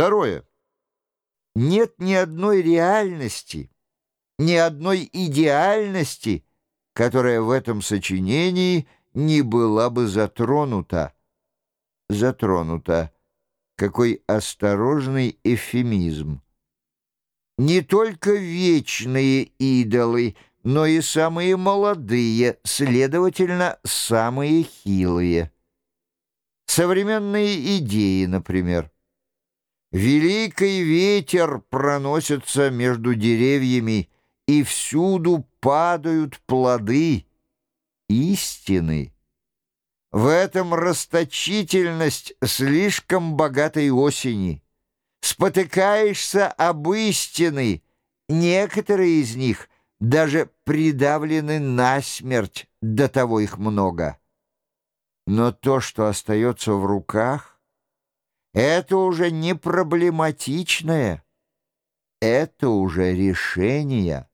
Второе. Нет ни одной реальности, ни одной идеальности, которая в этом сочинении не была бы затронута. Затронута. Какой осторожный эвфемизм. Не только вечные идолы, но и самые молодые, следовательно, самые хилые. Современные идеи, например. Великий ветер проносится между деревьями, и всюду падают плоды истины. В этом расточительность слишком богатой осени. Спотыкаешься об истины, некоторые из них даже придавлены насмерть, до того их много. Но то, что остается в руках, это уже не проблематичное, это уже решение.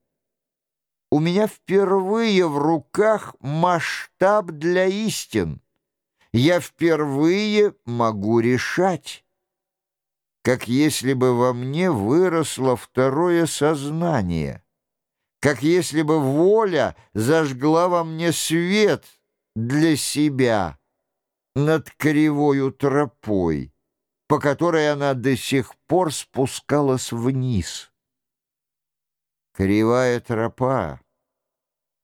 У меня впервые в руках масштаб для истин. Я впервые могу решать. Как если бы во мне выросло второе сознание. Как если бы воля зажгла во мне свет для себя над кривою тропой по которой она до сих пор спускалась вниз. Кривая тропа.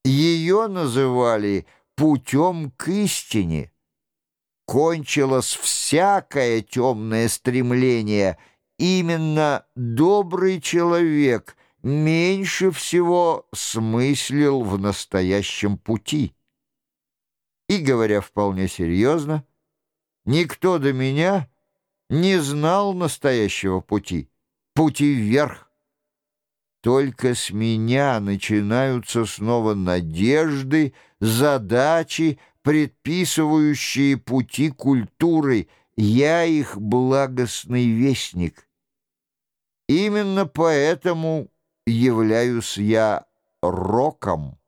Ее называли путем к истине. Кончилось всякое темное стремление. Именно добрый человек меньше всего смыслил в настоящем пути. И, говоря вполне серьезно, никто до меня не знал настоящего пути, пути вверх. Только с меня начинаются снова надежды, задачи, предписывающие пути культуры. Я их благостный вестник. Именно поэтому являюсь я роком.